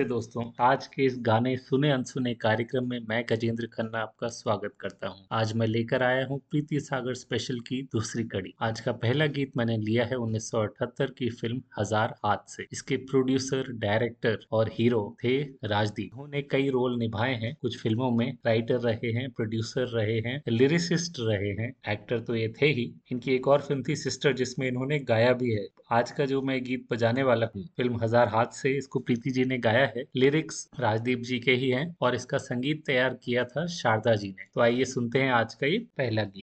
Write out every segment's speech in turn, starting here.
नमस्ते दोस्तों। आज के इस गाने सुने अनसुने कार्यक्रम में मैं गजेंद्र खन्ना आपका स्वागत करता हूँ। आज मैं लेकर आया हूँ प्रीति सागर स्पेशल की दूसरी कड़ी। आज का पहला गीत मैंने लिया है 1978 की फ़िल्म हज़ार हाथ से। इसके प्रोड्यूसर डायरेक्टर और हीरो थे राजदीप। उन्होंने कई रोल निभाए हैं। कुछ फ़िल्मों में राइटर रहे हैं प्रोड्यूसर रहे हैं लिरिसिस्ट रहे हैं एक्टर तो ये थे ही। इनकी एक और फ़िल्म थी सिस्टर जिसमें इन्होंने गाया भी है। आज का जो मैं गीत बजाने वाला हूँ, फ़िल्म हज़ार हाथ से, इसको प्रीति जी ने गाया है लिरिक्स राजदीप जी के ही हैं और इसका संगीत तैयार किया था शारदा जी ने। तो आइए सुनते हैं आज का ये पहला गीत।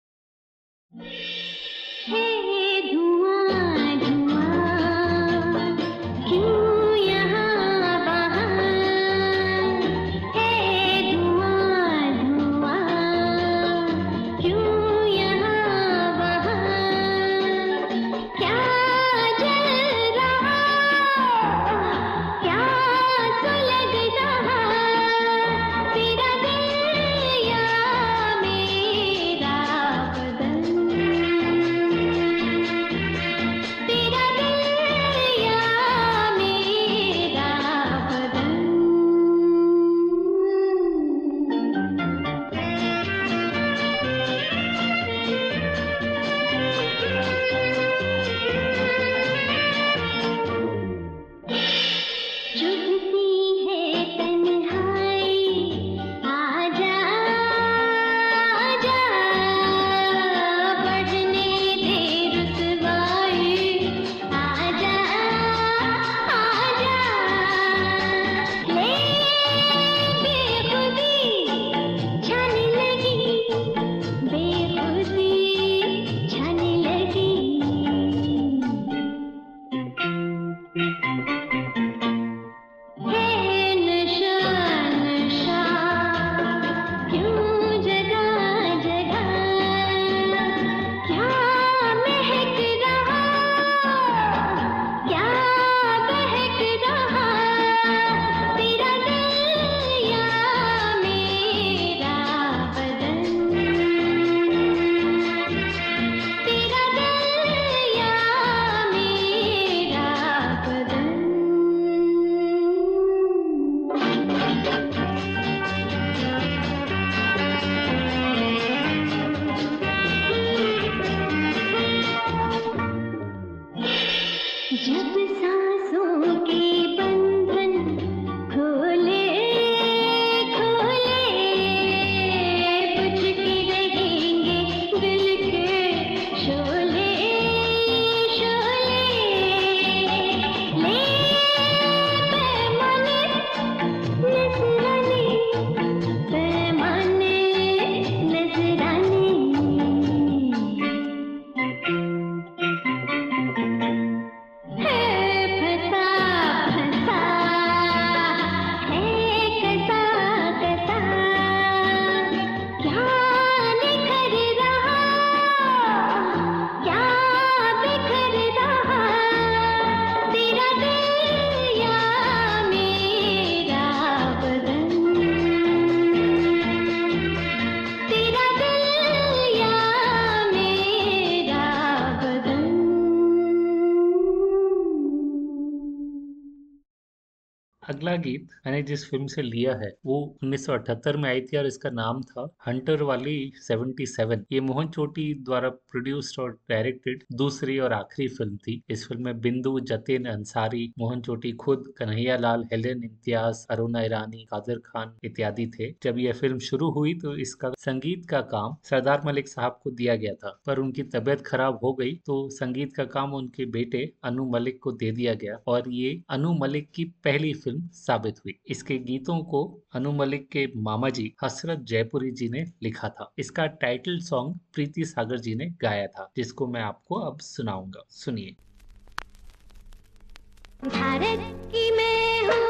गीत मैंने जिस फ़िल्म से लिया है, वो 1978 में आई थी और इसका नाम था हंटर वाली 77 ये मोहन चोटी द्वारा प्रोड्यूस्ड और डायरेक्टेड दूसरी और आखिरी फ़िल्म थी। इस फ़िल्म में बिंदु, जतिन, अंसारी, मोहन चोटी खुद, कन्हैया लाल, हेलेन, इम्तियाज़, अरुणा ईरानी, कादर खान इत्यादि थे। जब यह फ़िल्म शुरू हुई तो इसका संगीत का काम सरदार मलिक साहब को दिया गया था, पर उनकी तबियत खराब हो गई तो संगीत का काम उनके बेटे अनु मलिक को दे दिया गया और ये अनु मलिक की पहली फ़िल्म फ़िल्म साबित हुई। इसके गीतों को अनु मलिक के मामा जी हसरत जयपुरी जी ने लिखा था। इसका टाइटल सॉन्ग प्रीति सागर जी ने गाया था, जिसको मैं आपको अब सुनाऊँगा। सुनिए। भारत की मैं हूँ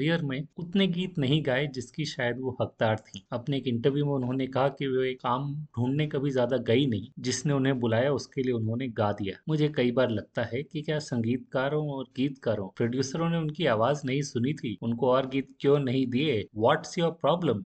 करियर में उतने गीत नहीं गाए जिसकी शायद वो हकदार थी। अपने एक इंटरव्यू में उन्होंने कहा कि वो काम ढूँढने कभी ज़्यादा गई नहीं, जिसने उन्हें बुलाया उसके लिए उन्होंने गा दिया। मुझे कई बार लगता है कि क्या संगीतकारों और गीतकारों प्रोड्यूसरों ने उनकी आवाज़ नहीं सुनी थी? उनको और गीत क्यों नहीं दिए? व्हाट्स योर प्रॉब्लम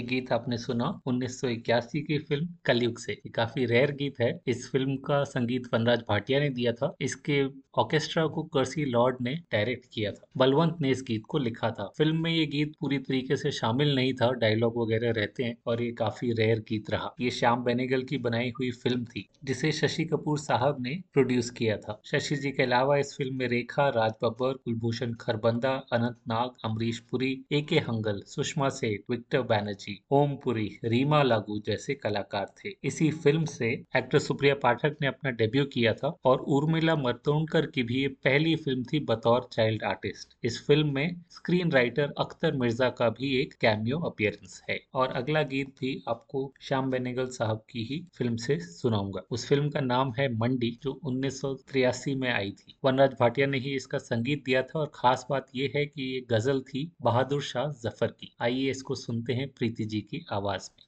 ये गीत आपने सुना 1981 की फ़िल्म। कलयुग से। काफ़ी रेयर गीत है। इस फ़िल्म का संगीत वनराज भाटिया ने दिया था। इसके ऑर्केस्ट्रा को कर्सी लॉर्ड ने डायरेक्ट किया था। बलवंत ने इस गीत को लिखा था। फ़िल्म में ये गीत पूरी तरीके से शामिल नहीं था। डायलॉग वगैरह रहते हैं और ये काफ़ी रेयर गीत रहा। ये श्याम बेनेगल की बनाई हुई फ़िल्म थी, जिसे शशि कपूर साहब ने प्रोड्यूस किया था। शशि जी के अलावा इस फ़िल्म में रेखा, राज बब्बर, कुलभूषण खरबंदा, अनंत नाग, अमरीश पुरी ए के हंगल, सुषमा सेठ, विक्टर बैनर्जी, ओम पुरी, रीमा लागू जैसे कलाकार थे। इसी फ़िल्म से एक्ट्रेस सुप्रिया पाठक ने अपना डेब्यू किया था और उर्मिला मर्तोंडकर की भी ये पहली फ़िल्म थी बतौर चाइल्ड आर्टिस्ट। इस फ़िल्म में स्क्रीन राइटर अख्तर मिर्ज़ा का भी एक कैमियो अपीयरेंस है। और अगला गीत भी आपको श्याम बेनेगल साहब की ही फ़िल्म से सुनाऊँगा। उस फ़िल्म का नाम है मंडी, जो उन्नीस में आई थी। वनराज भाटिया ने ही इसका संगीत दिया था और खास बात यह है कि ये गज़ल थी बहादुर शाह ज़फ़र की। आइए इसको सुनते हैं प्रीति जी की आवाज़ में।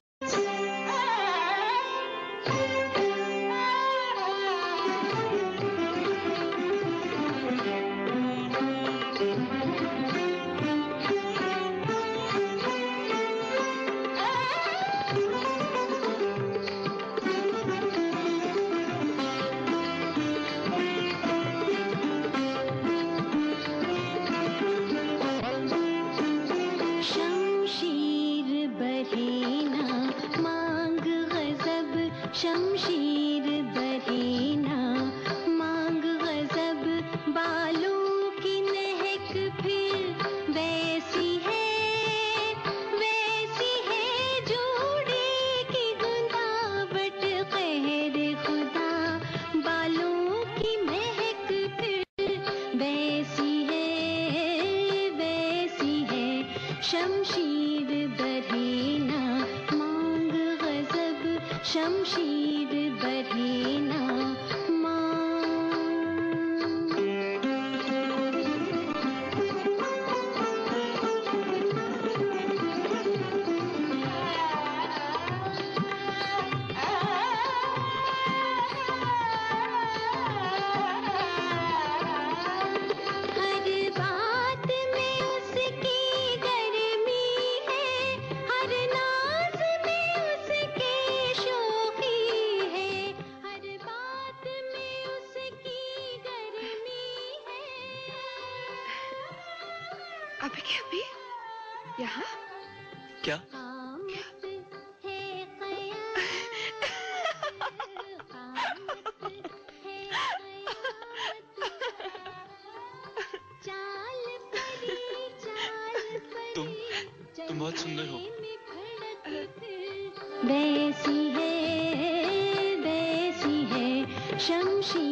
है शमशीर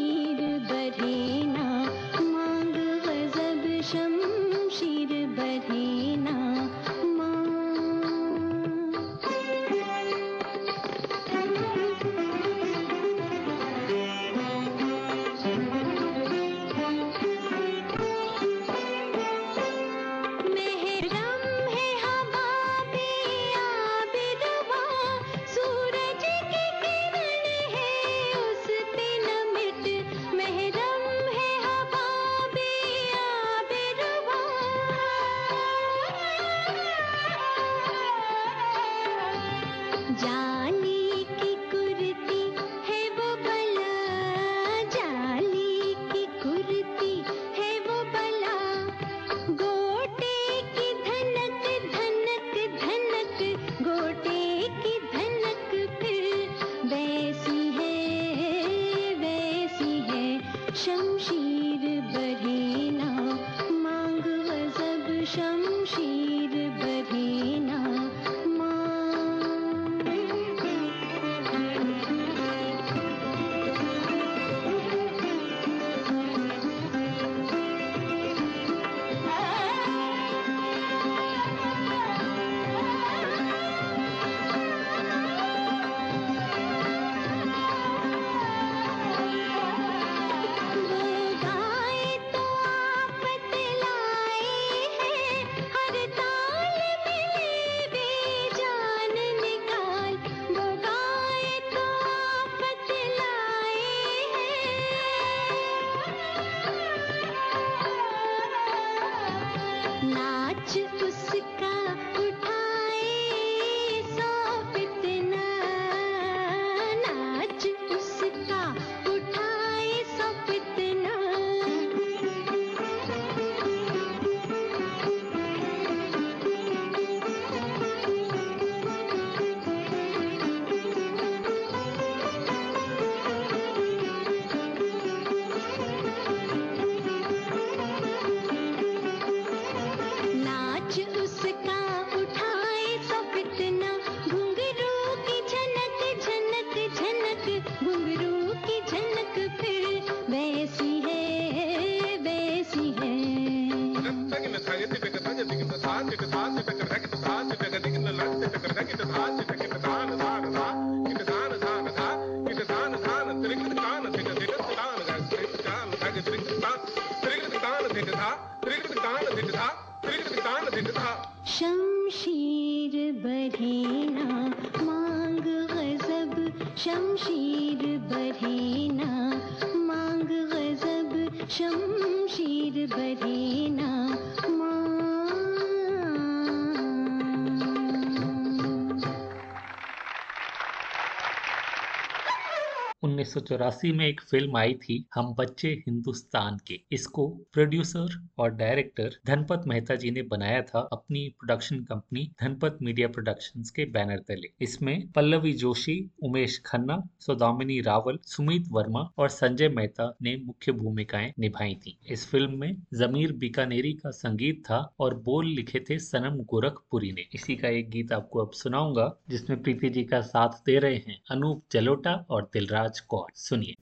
1984 में एक फ़िल्म आई थी, हम बच्चे हिंदुस्तान के। इसको प्रोड्यूसर और डायरेक्टर धनपत मेहता जी ने बनाया था। अपनी production company Dhanpat media productions के बैनर तले। इसमें पल्लवी जोशी, उमेश खन्ना, सुदामिनी रावल, सुमित वर्मा और संजय मेहता ने मुख्य भूमिकाएँ निभाई थी। इस फ़िल्म में जमीर बीकानेरी का संगीत था और बोल लिखे थे सनम गोरखपुरी ने। इसी का एक गीत आपको अब सुनाऊँगा, जिसमें प्रीति जी का साथ दे रहे हैं अनूप जलोटा और दिलराज को रिकॉर्ड सुनिए।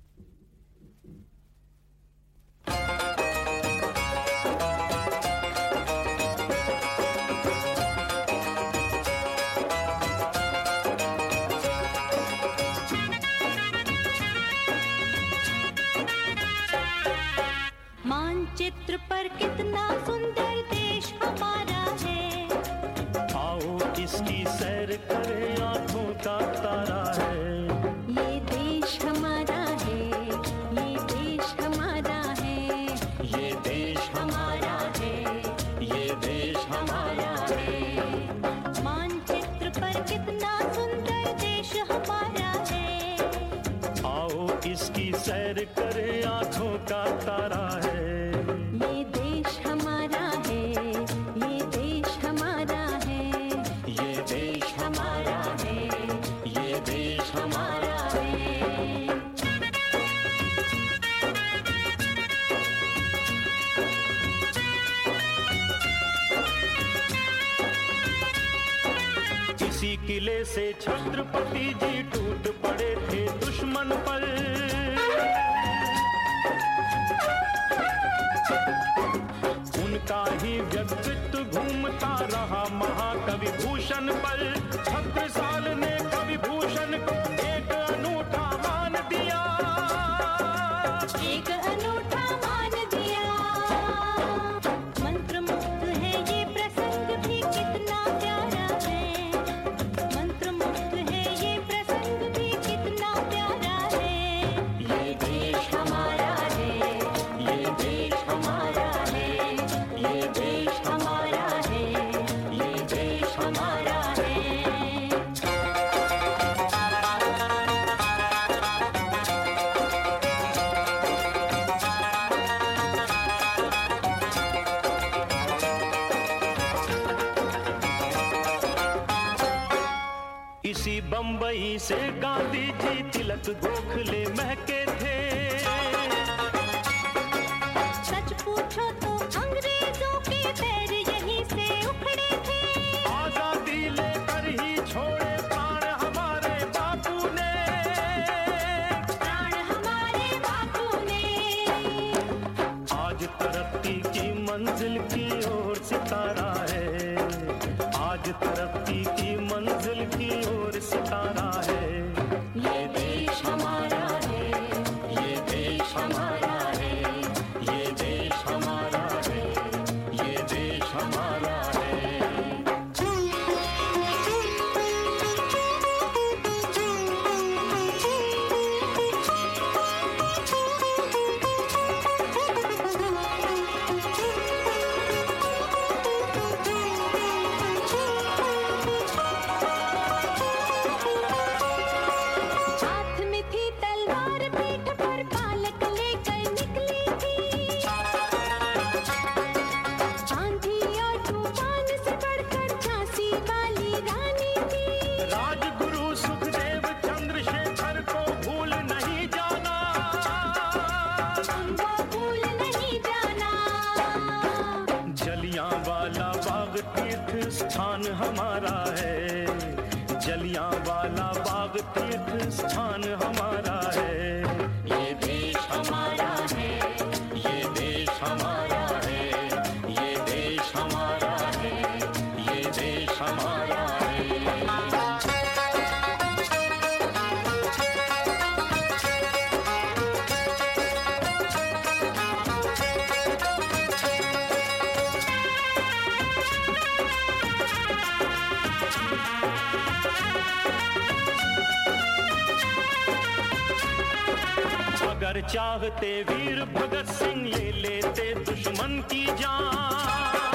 मानचित्र पर कितना सुंदर देश हमारा है। आओ इसकी सैर करें? छत्रपति जी टूट पड़े थे दुश्मन पर उनका ही व्यक्तित्व घूमता रहा महाकवि भूषण पर छत्र चाहते वीर भगत सिंह ले लेते दुश्मन की जान।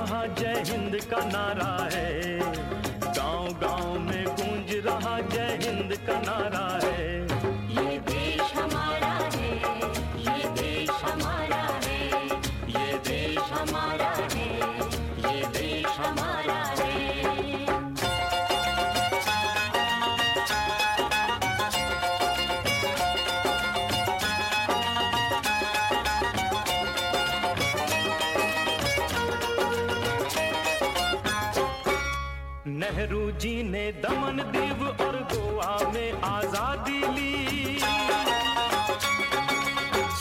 रहा जय हिंद का नारा है। गाँव गाँव में गूंज रहा जय हिंद का नारा है। नेहरू जी ने दमन दीव और गोवा में आज़ादी ली।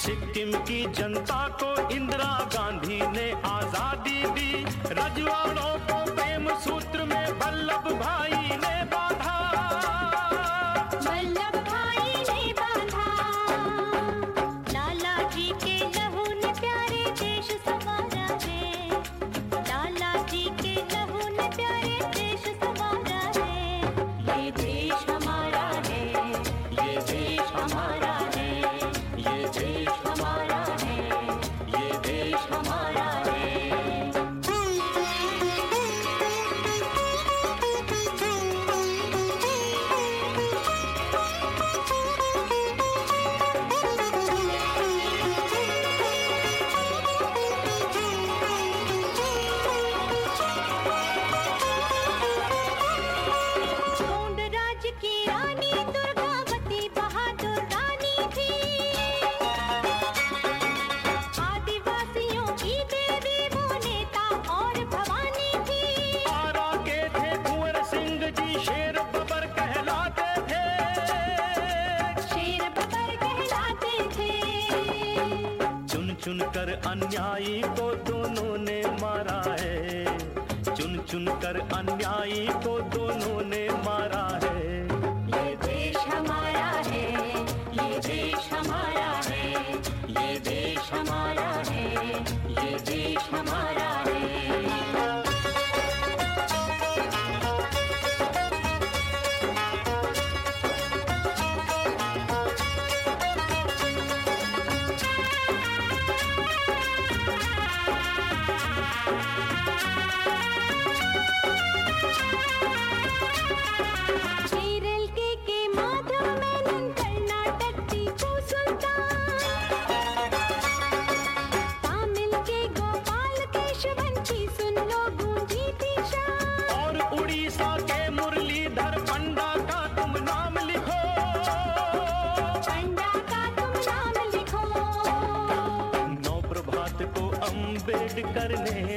सिक्किम की जनता को इंदिरा गांधी ने आज़ादी दी। रजवाड़ों को प्रेम सूत्र में वल्लभ भाई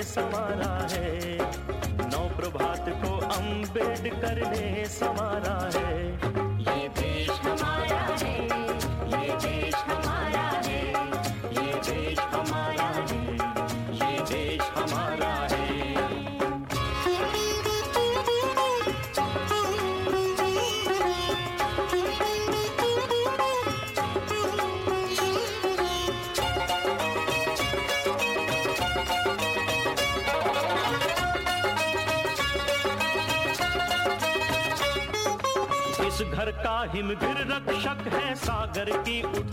ने है। नौ प्रभात को अंबेडकर ने संवारा हिमगिर रक्षक है सागर की उठ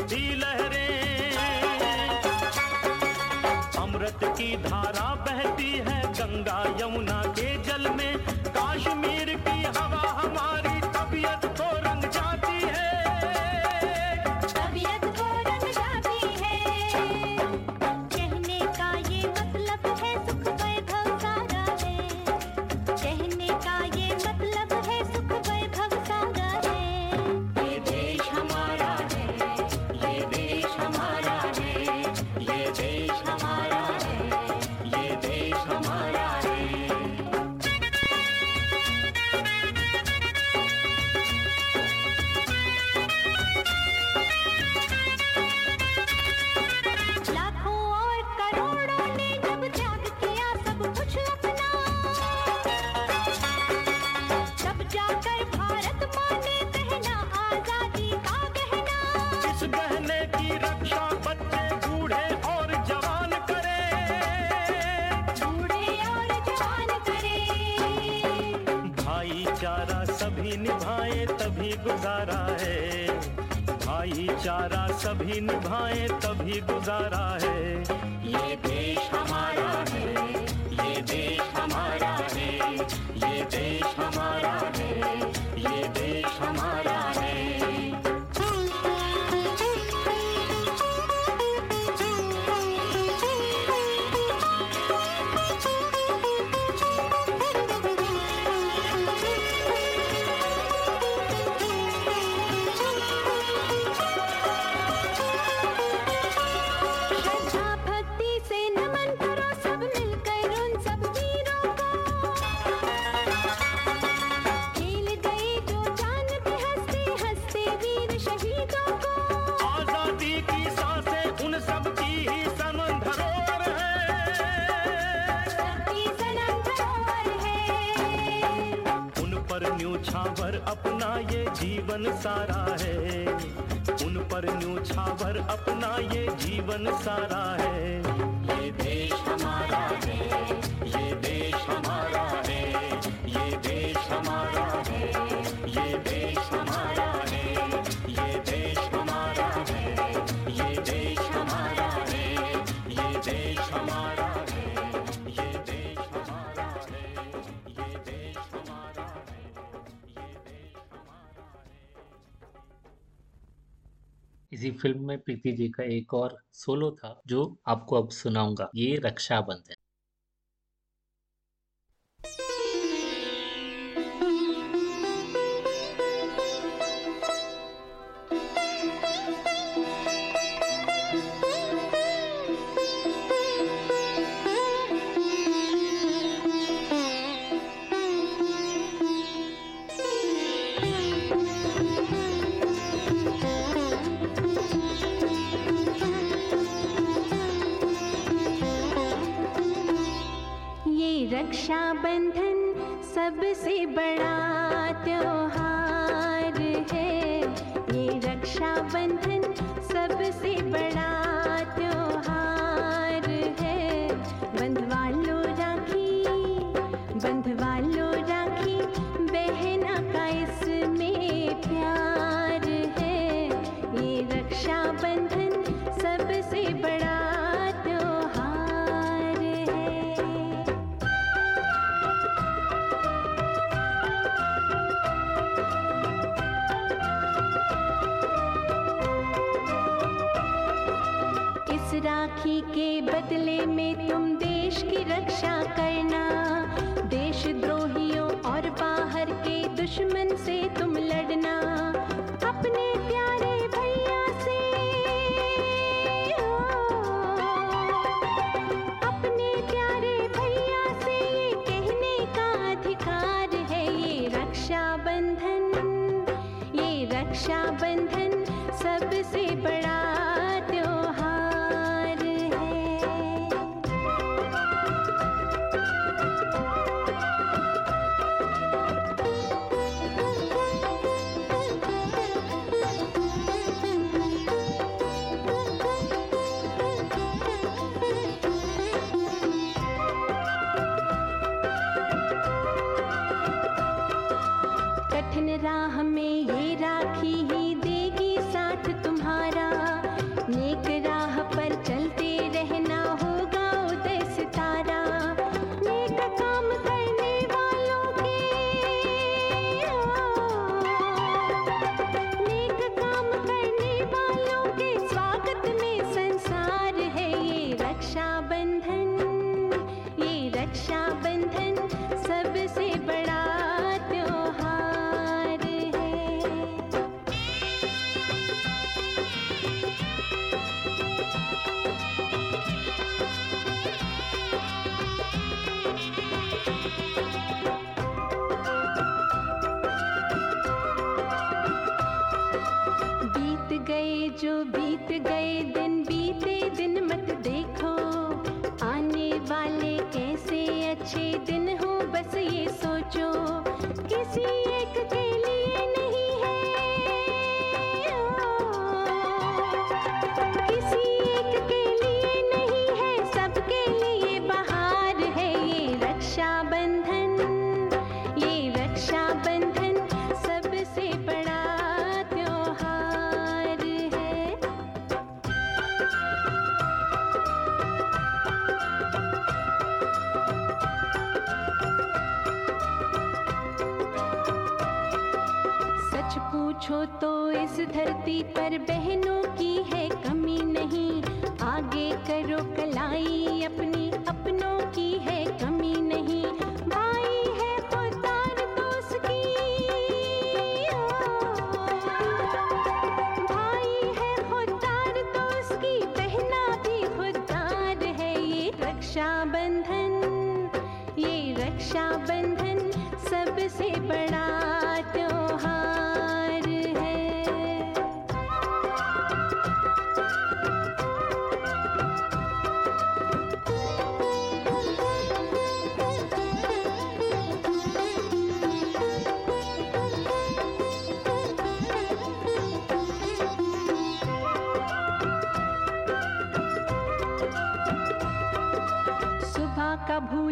सभी निभाए तभी गुजारा है। ये देश हमारा है ये देश हमारा इसी फ़िल्म में प्रीति जी का एक और सोलो था, जो आपको अब सुनाऊँगा। ये रक्षाबंधन। रक्षाबंधन सबसे बड़ा त्योहार है। ये रक्षा बंधन सबसे बड़ा राखी के बदले में तुम देश की रक्षा करना। देशद्रोही पर बहनों की है कमी नहीं। आगे करो कलाई, अपनी अपनों की है कमी नहीं।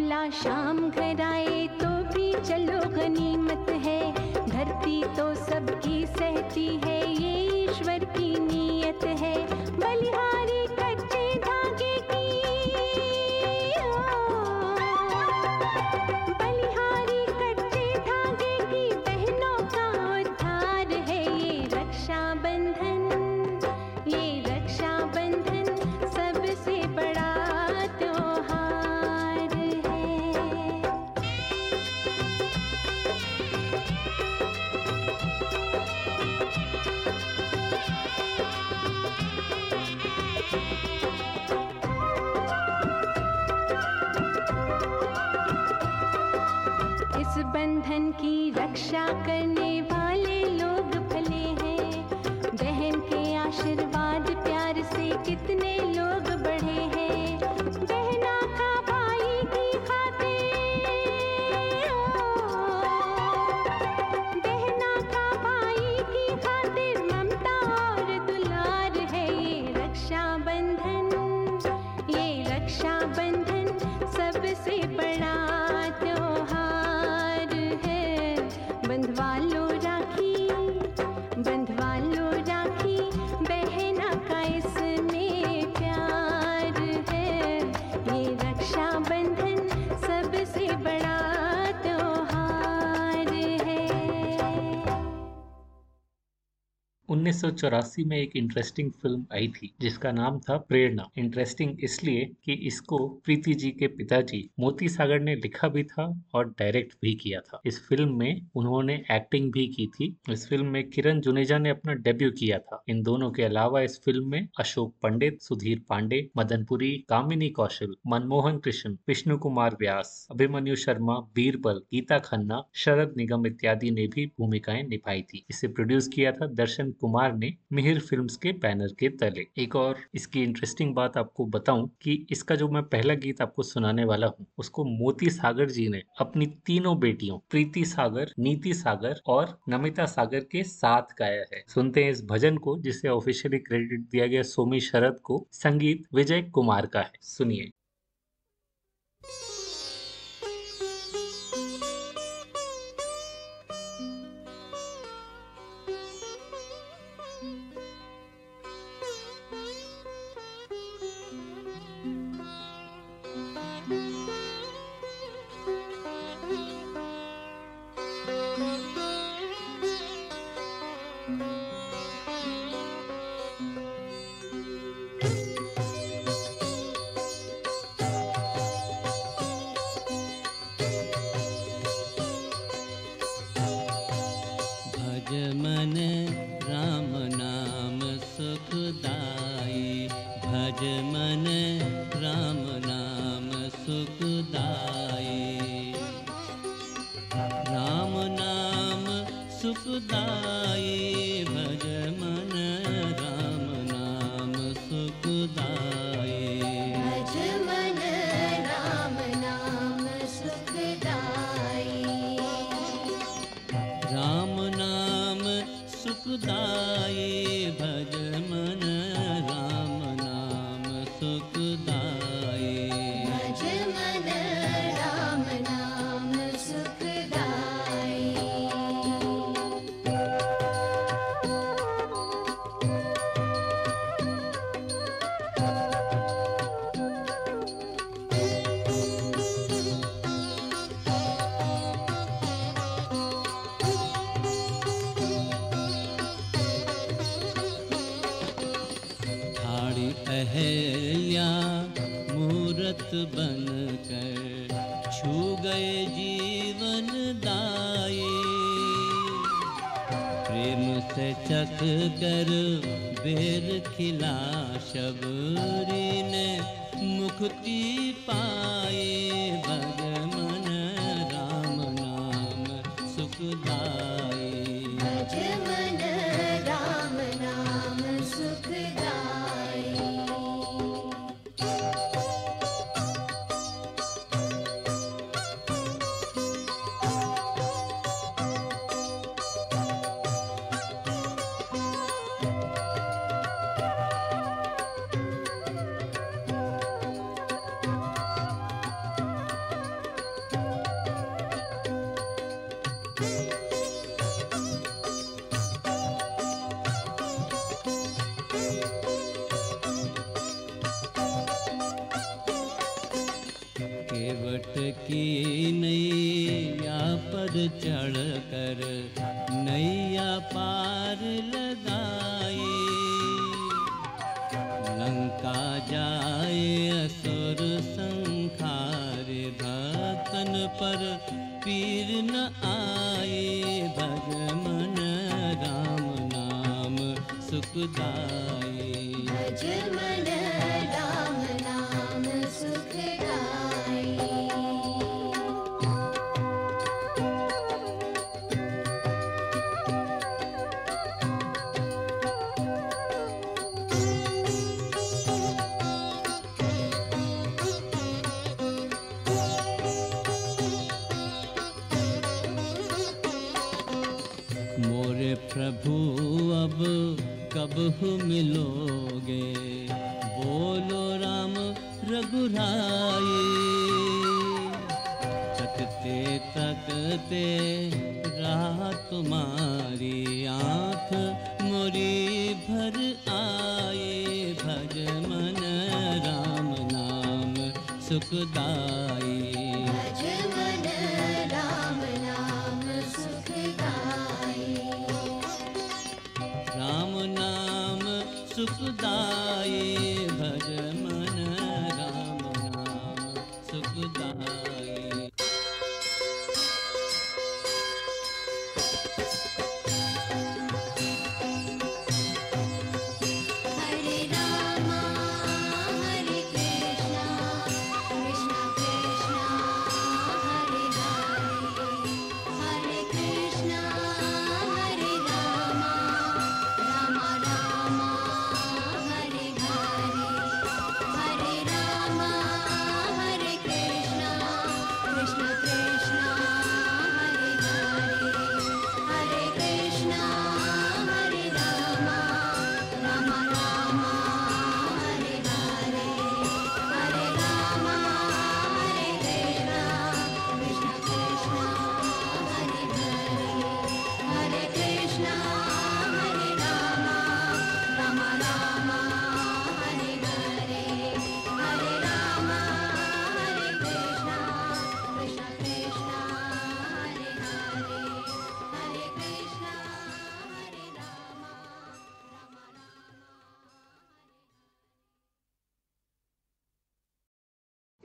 भला शाम घर आए तो भी चलो गनीमत है। धरती तो सबकी सहती है, ये ईश्वर की नीयत है। उन्नीस सौ चौरासी में एक इंटरेस्टिंग फ़िल्म आई थी, जिसका नाम था प्रेरणा। इंटरेस्टिंग इसलिए कि इसको प्रीति जी के पिताजी मोती सागर ने लिखा भी था और डायरेक्ट भी किया था। इस फ़िल्म में उन्होंने एक्टिंग भी की थी। इस फ़िल्म में किरण जुनेजा ने अपना डेब्यू किया था। इन दोनों के अलावा इस फ़िल्म में अशोक पंडित, सुधीर पांडे, मदनपुरी, कामिनी कौशल, मनमोहन कृष्ण, विष्णु कुमार व्यास, अभिमन्यु शर्मा, बीरबल, गीता खन्ना, शरद निगम इत्यादि ने भी भूमिकाएँ निभाई थी। इसे प्रोड्यूस किया था दर्शन कुमार ने मिहिर फिल्म्स के बैनर के तले। एक और इसकी इंटरेस्टिंग बात आपको बताऊँ कि इसका जो मैं पहला गीत आपको सुनाने वाला हूँ, उसको मोती सागर जी ने अपनी तीनों बेटियों, प्रीति सागर, नीति सागर और नमिता सागर के साथ गाया है। सुनते हैं इस भजन को, जिसे ऑफिशियली क्रेडिट दिया गया सोमी शरद को, संगीत विजय कुमार का है। सुनिए। भज छू गए जीवन दाई प्रेम से चख कर बेर खिला शबरी ने मुक्ति पाए भग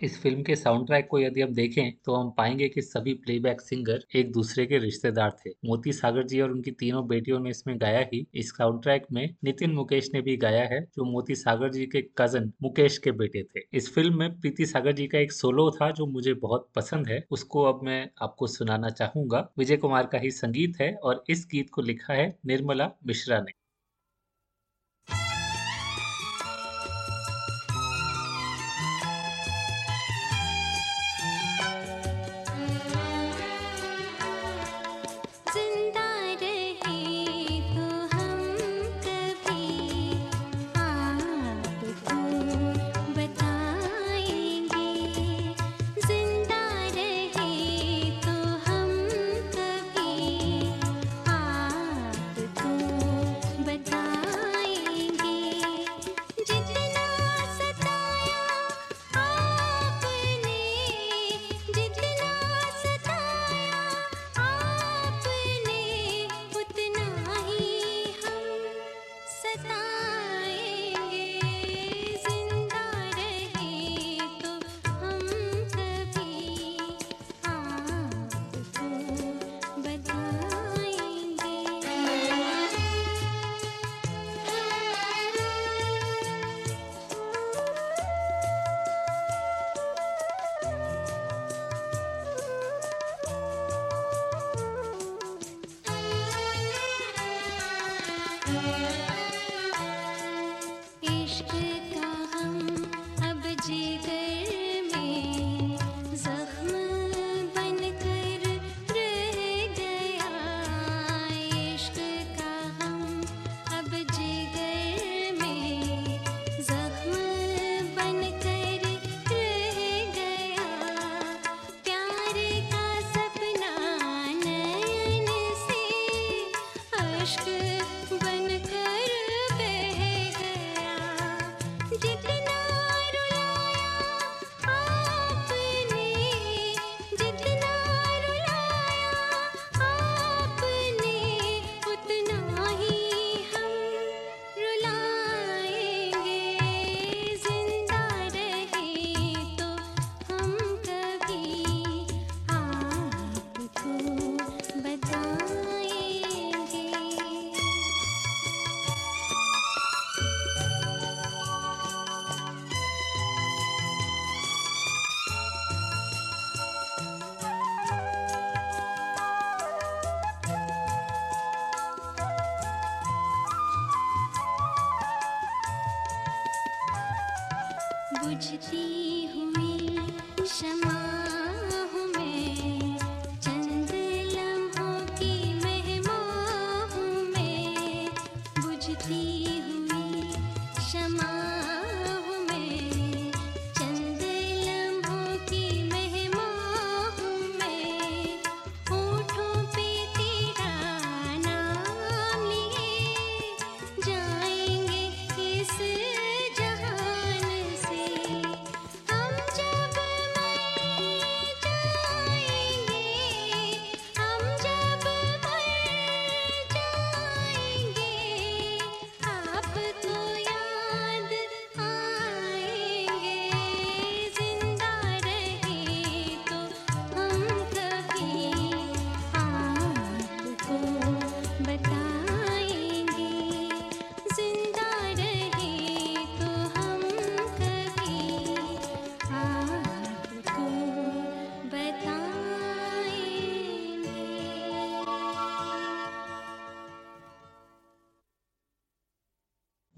इस फ़िल्म के साउंड ट्रैक को यदि हम देखें तो हम पाएँगे कि सभी प्लेबैक सिंगर एक दूसरे के रिश्तेदार थे। मोती सागर जी और उनकी तीनों बेटियों ने इसमें गाया ही। इस साउंड ट्रैक में नितिन मुकेश ने भी गाया है, जो मोती सागर जी के कज़न मुकेश के बेटे थे। इस फ़िल्म में प्रीति सागर जी का एक सोलो था, जो मुझे बहुत पसंद है। उसको अब मैं आपको सुनाना चाहूँगा। विजय कुमार का ही संगीत है और इस गीत को लिखा है निर्मला मिश्रा ने।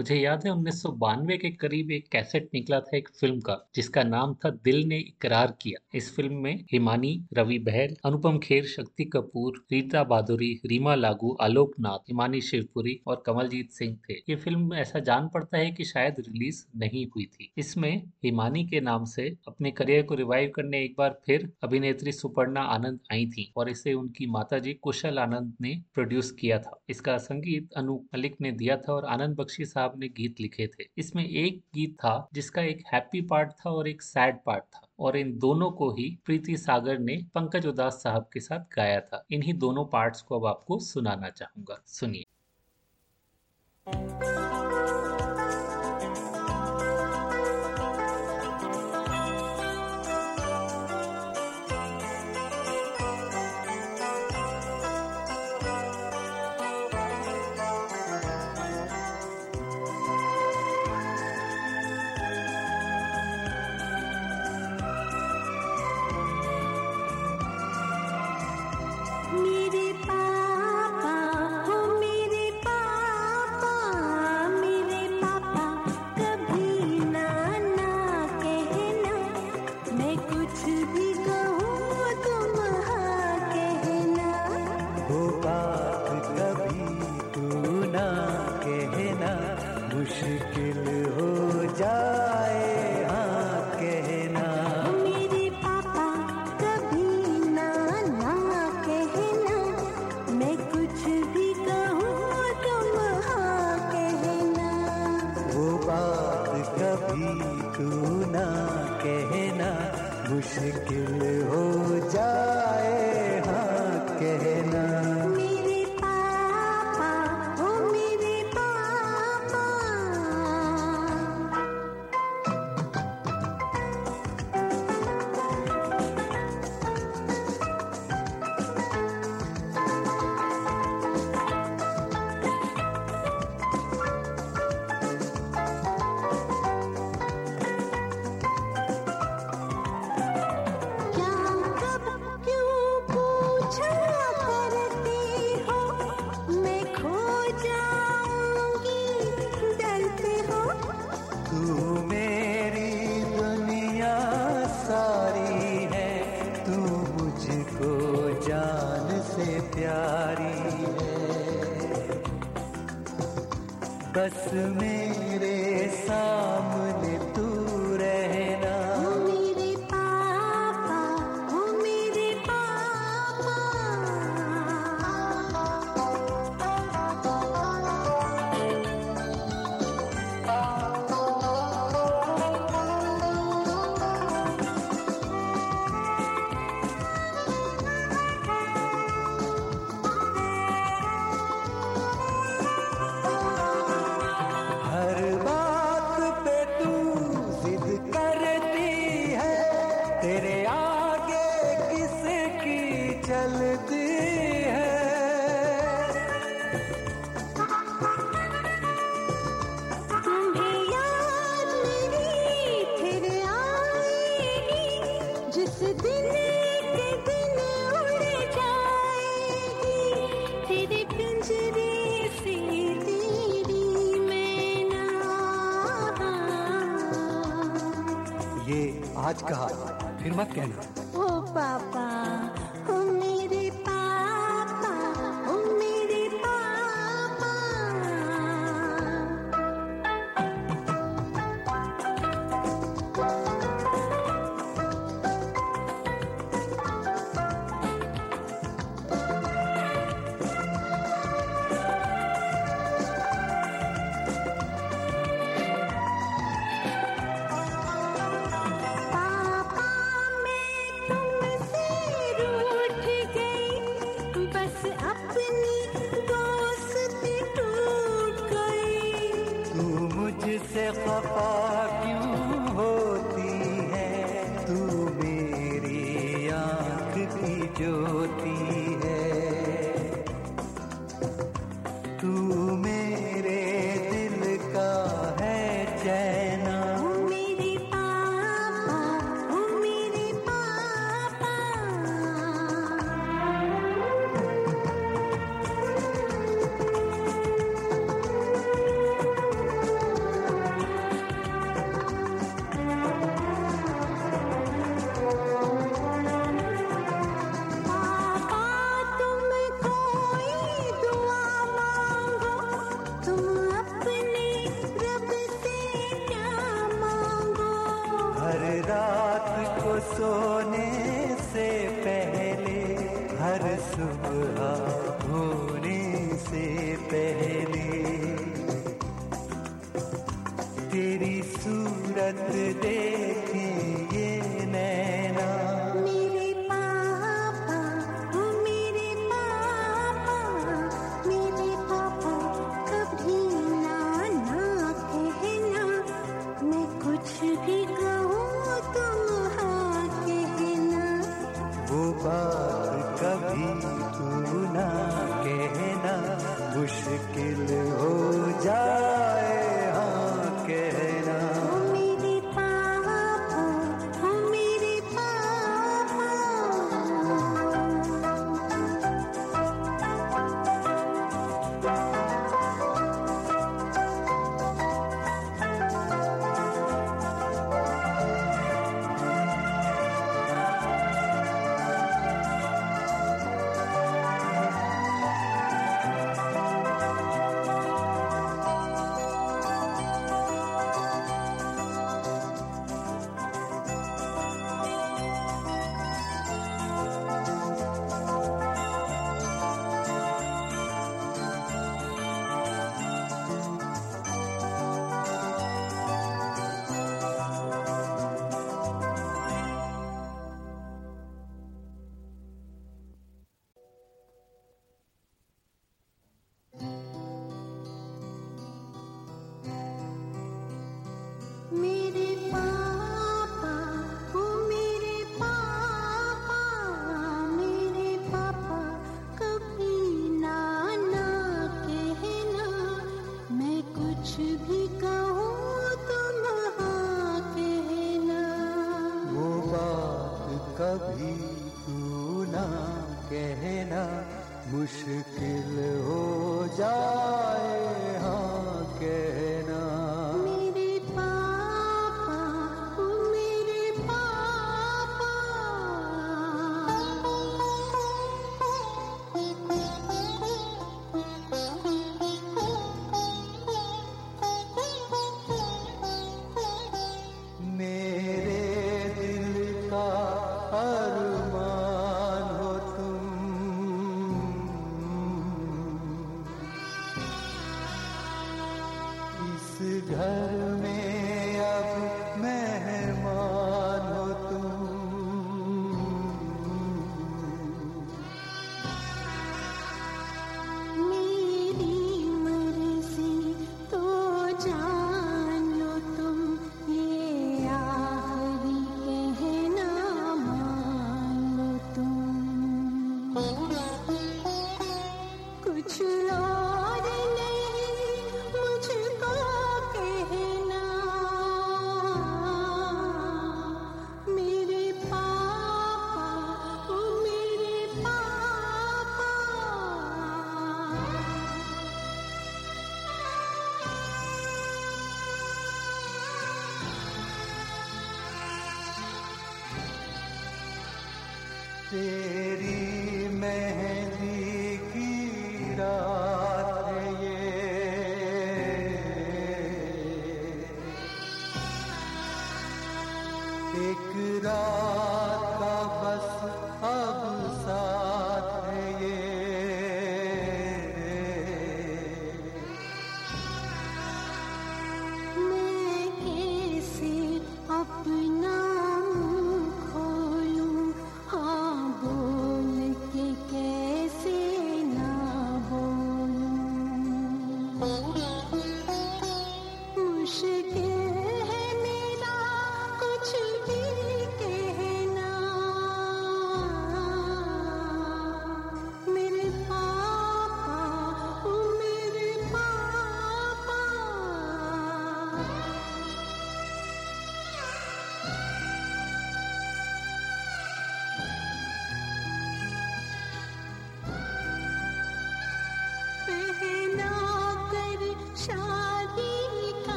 मुझे याद है उन्नीस सौ बानवे के करीब एक कैसेट निकला था एक फ़िल्म का, जिसका नाम था दिल ने इकरार किया। इस फ़िल्म में हिमानी, रवि बहल, अनुपम खेर, शक्ति कपूर, रीता बहादुरी रीमा लागू, आलोक नाथ, हिमानी शिवपुरी और कमलजीत सिंह थे। ये फ़िल्म ऐसा जान पड़ता है कि शायद रिलीज़ नहीं हुई थी। इसमें हिमानी के नाम से अपने करियर को रिवाइव करने एक बार फिर अभिनेत्री सुपर्णा आनंद आई थी और इसे उनकी माताजी कुशल आनंद ने प्रोड्यूस किया था। इसका संगीत अनु मलिक ने दिया था और आनंद बख्शी साहब ने गीत लिखे थे। इसमें एक गीत था, जिसका एक हैप्पी पार्ट था और एक सैड पार्ट था। और इन दोनों को ही प्रीति सागर ने पंकज उदास साहब के साथ गाया था। इन्हीं दोनों पार्ट्स को अब आपको सुनाना चाहूँगा। सुनिए। फिर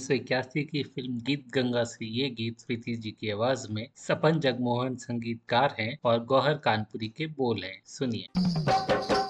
1981 की फ़िल्म गीत गंगा से ये गीत प्रीति जी की आवाज़ में सपन जगमोहन संगीतकार हैं और गौहर कानपुरी के बोल हैं। सुनिए।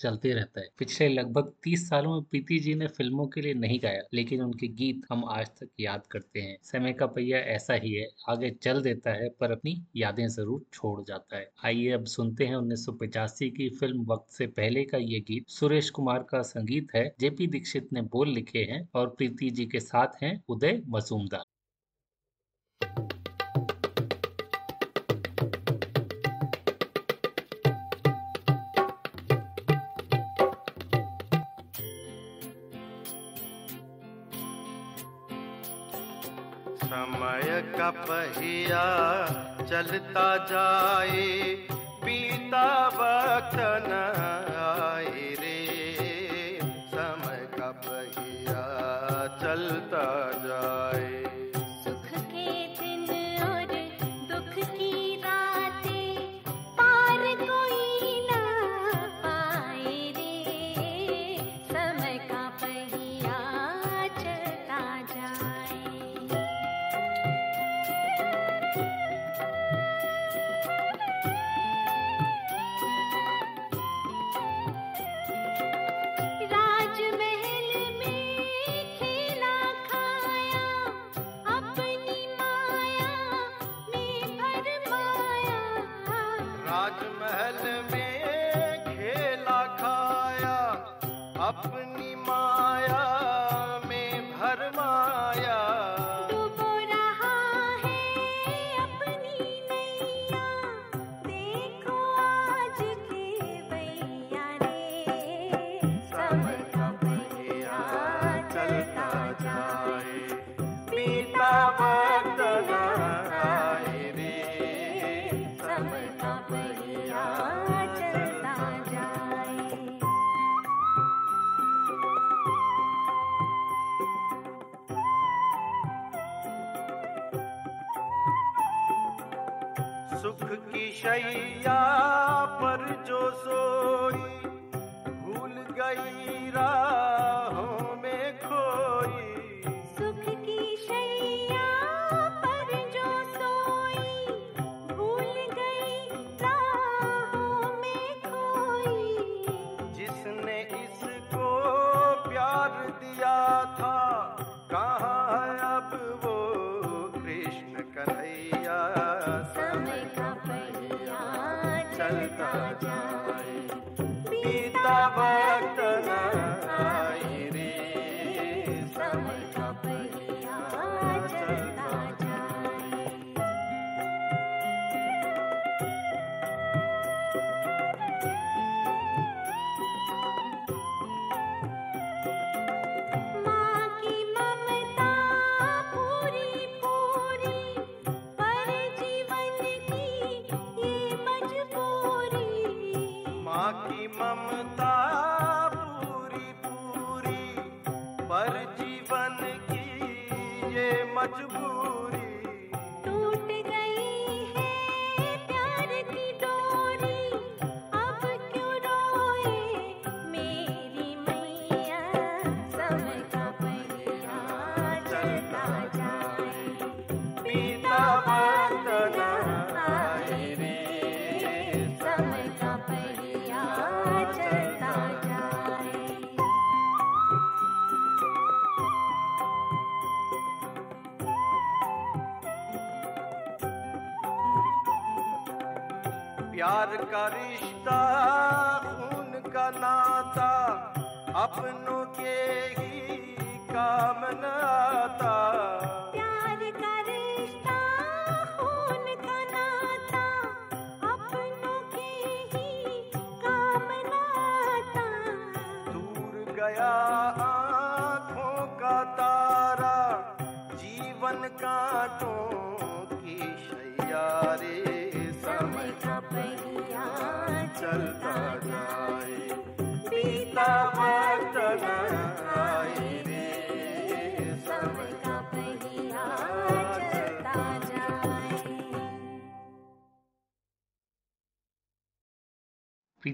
चलते रहता है। पिछले लगभग तीस सालों में प्रीति जी ने फ़िल्मों के लिए नहीं गाया, लेकिन उनके गीत हम आज तक याद करते हैं। समय का पहिया ऐसा ही है, आगे चल देता है, पर अपनी यादें ज़रूर छोड़ जाता है। आइए अब सुनते हैं उन्नीस सौ पचासी की फ़िल्म वक्त से पहले का ये गीत। सुरेश कुमार का संगीत है, जेपी दीक्षित ने बोल लिखे हैं, और प्रीति जी के साथ हैं उदय मजूमदार समय का पहिया चलता जाए पीता वक्त न आए रे। समय का पहिया चलता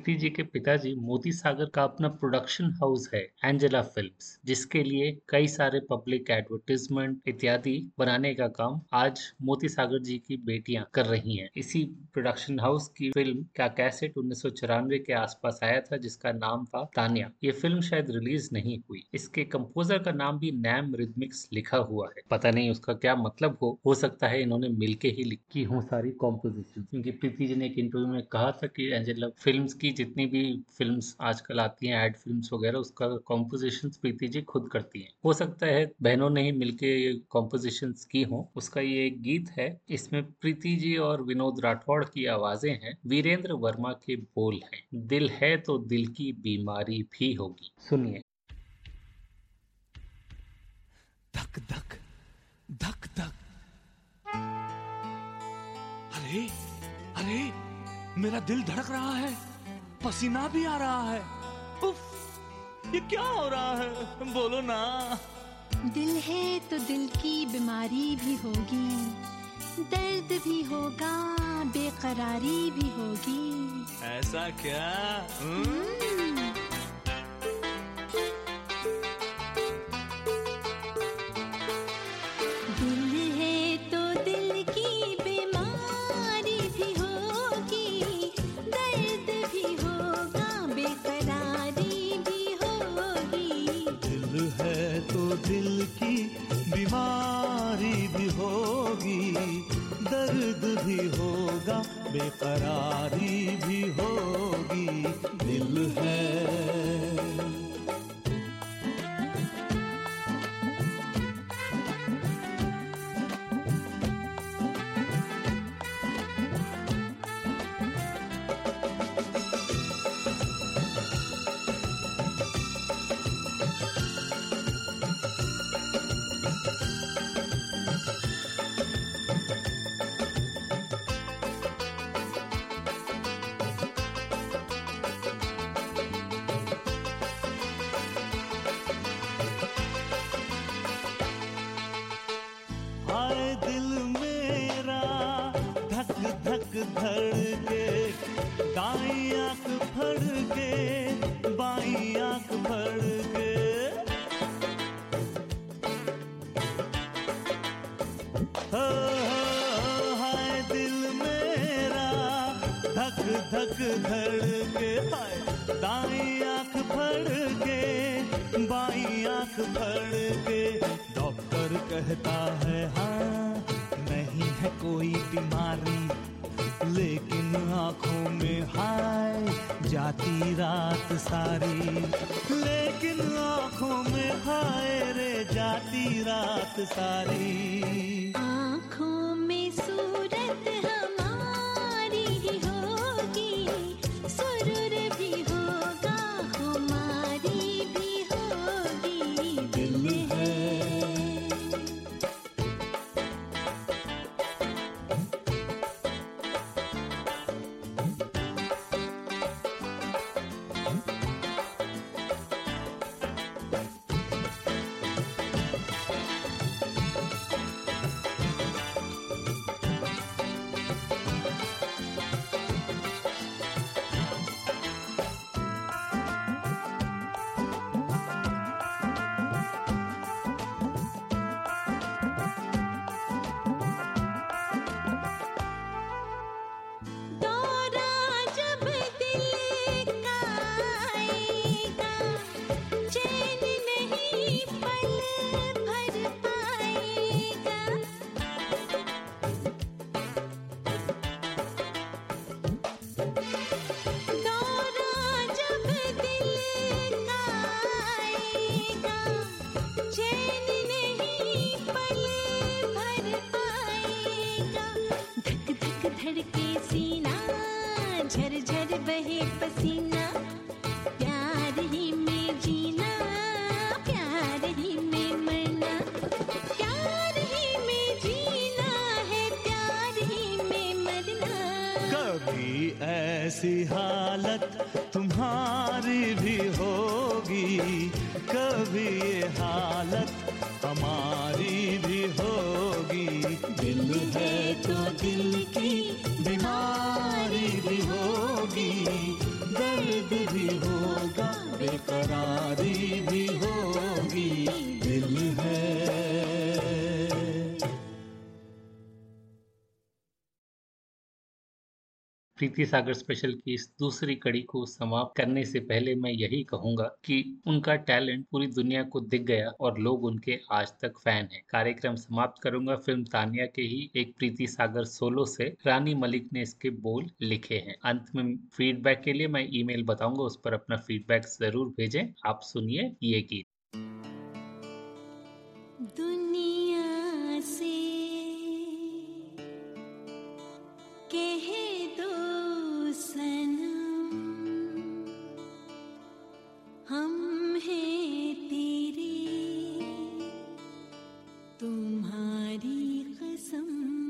प्रीति जी के पिताजी मोती सागर का अपना प्रोडक्शन हाउस है एंजेला फिल्म्स जिसके लिए कई सारे पब्लिक एडवर्टीजमेंट इत्यादि बनाने का काम आज मोती सागर जी की बेटियाँ कर रही हैं। इसी प्रोडक्शन हाउस की फ़िल्म का कैसेट उन्नीस सौ चौरानवे के आसपास आया था, जिसका नाम था तानिया। ये फ़िल्म शायद रिलीज़ नहीं हुई। इसके कंपोजर का नाम भी नैम रिदमिक्स लिखा हुआ है। पता नहीं उसका क्या मतलब हो हो सकता है इन्होंने मिलके ही लिखी हो सारी कॉम्पोजिशन क्योंकि प्रीति जी ने एक इंटरव्यू में कहा था कि एंजेला फिल्म्स की जितनी भी फिल्म्स आजकल आती हैं एड फिल्म्स वगैरह, उसका कॉम्पोजिशन प्रीति जी खुद करती हैं। हो सकता है बहनों ने ही मिलके ये कॉम्पोजिशन की हो। उसका ये एक गीत है, इसमें प्रीति जी और विनोद राठौड़ की आवाज़ें हैं। वीरेंद्र वर्मा के बोल हैं। दिल है तो दिल की बीमारी भी होगी। सुनिए। धक धक धक धक। अरे अरे, मेरा दिल धड़क रहा है। पसीना भी आ रहा है। उफ ये क्या हो रहा है? बोलो ना। दिल है तो दिल की बीमारी भी होगी। दर्द भी होगा बेकरारी भी होगी। ऐसा क्या? हम्म? बेकरारी भी होगी। दिल है प्रीति सागर स्पेशल की इस दूसरी कड़ी को समाप्त करने से पहले मैं यही कहूँगा कि उनका टैलेंट पूरी दुनिया को दिख गया और लोग उनके आज तक फ़ैन हैं। कार्यक्रम समाप्त करूँगा। फ़िल्म तानिया के ही एक प्रीति सागर सोलो से रानी मलिक ने इसके बोल लिखे हैं। अंत में फीडबैक के लिए मैं ईमेल बताऊँगा, उस पर अपना फीडबैक ज़रूर भेजे। आप सुनिए ये गीत। दुनिया से कह हम हैं तेरे तुम्हारी कसम।